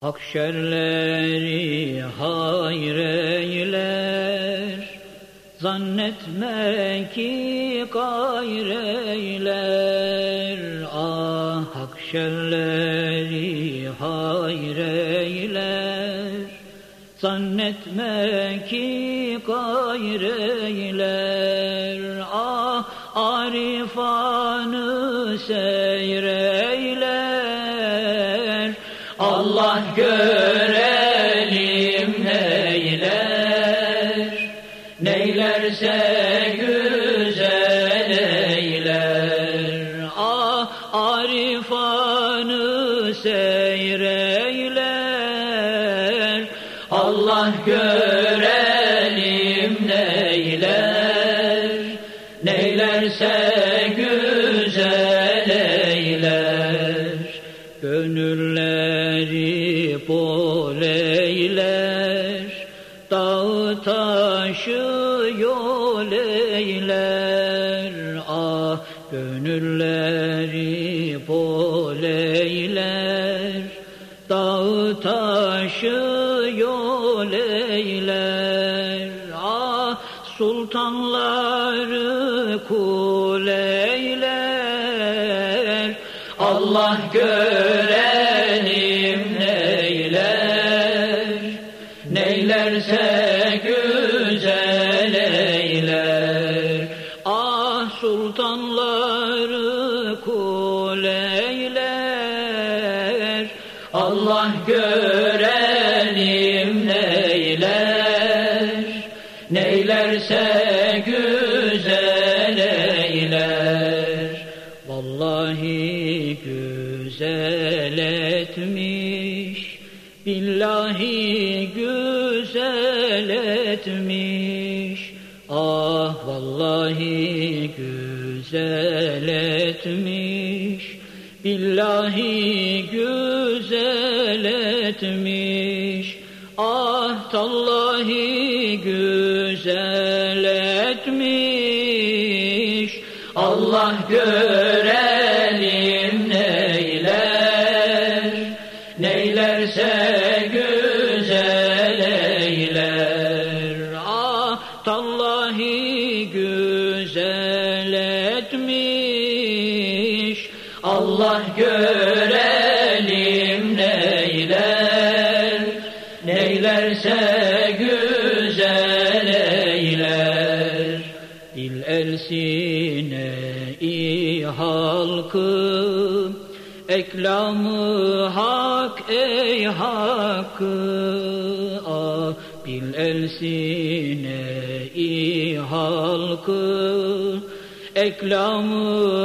Hak şerleri hayreyler Zannetme ki gayreyler Ah hak şerleri hayreyler Zannetme ki gayreyler Ah arifanı seyreyler Allah görelim neyler Neylerse güzel eyler. Ah arifanı seyreyler Allah görelim neyler Neylerse Gönülleri bol eyler Dağ taşı yol eyler. Ah gönülleri bol eyler Dağ taşı yol eyler. Ah sultanları kul eyler Allah görelim kul eyler Allah görelim neyler Neylerse güzel eyler Vallahi güzel etmiş. Billahi güzel etmiş. Ah vallahi güzel etmiş Billahi güzel etmiş. Ah tallahi güzel etmiş. Allah görelim tallahi güzel etmiş. Allah görelim neyler. Neylerse güzel eyler. Dil elsine i halkı Eklamı hak ey hakkı. Ah Bil elsine i halkı Eklamı